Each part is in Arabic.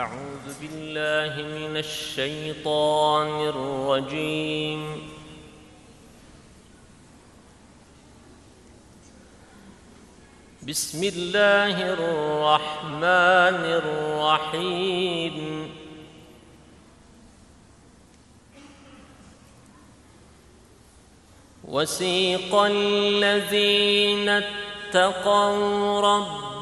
أعوذ بالله من الشيطان الرجيم. بسم الله الرحمن الرحيم. وسيق الذين اتقوا ربهم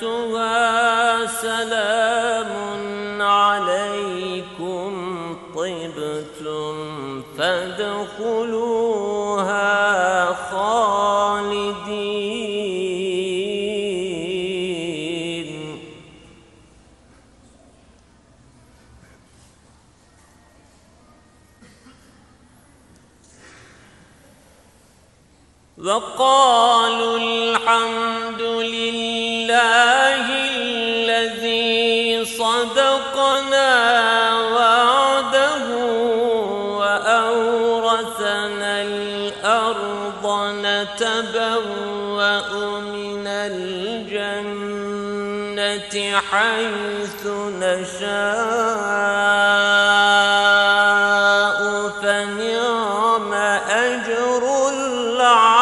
خزنتها سلام عليكم طبتم فادخلوها خالدين. وقالوا الحمد وأورثنا الأرض نتبوأ من الجنة حيث نشاء فنعم أجر العاملين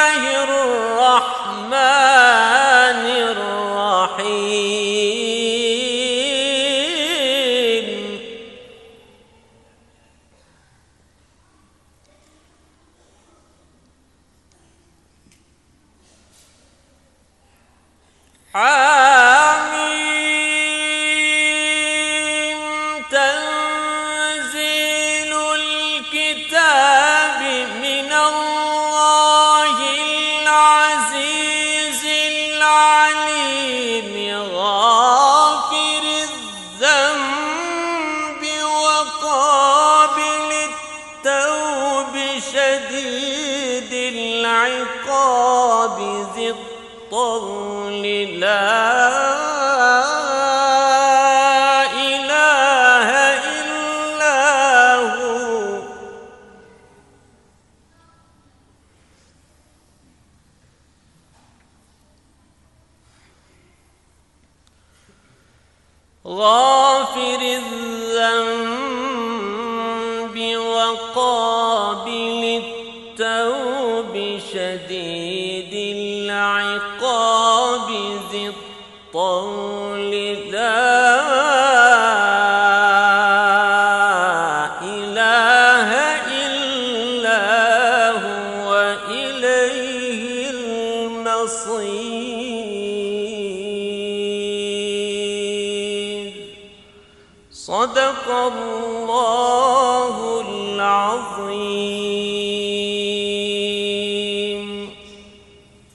حاميم. تنزيل الكتاب من الله العزيز العليم. غافر الذنب وقابل التوب شديد العقاب. ذي الطول لا غافر الذنب وقابل التوب شديد. الطول لا إله إلا هو إليه المصير. صدق الله العظيم.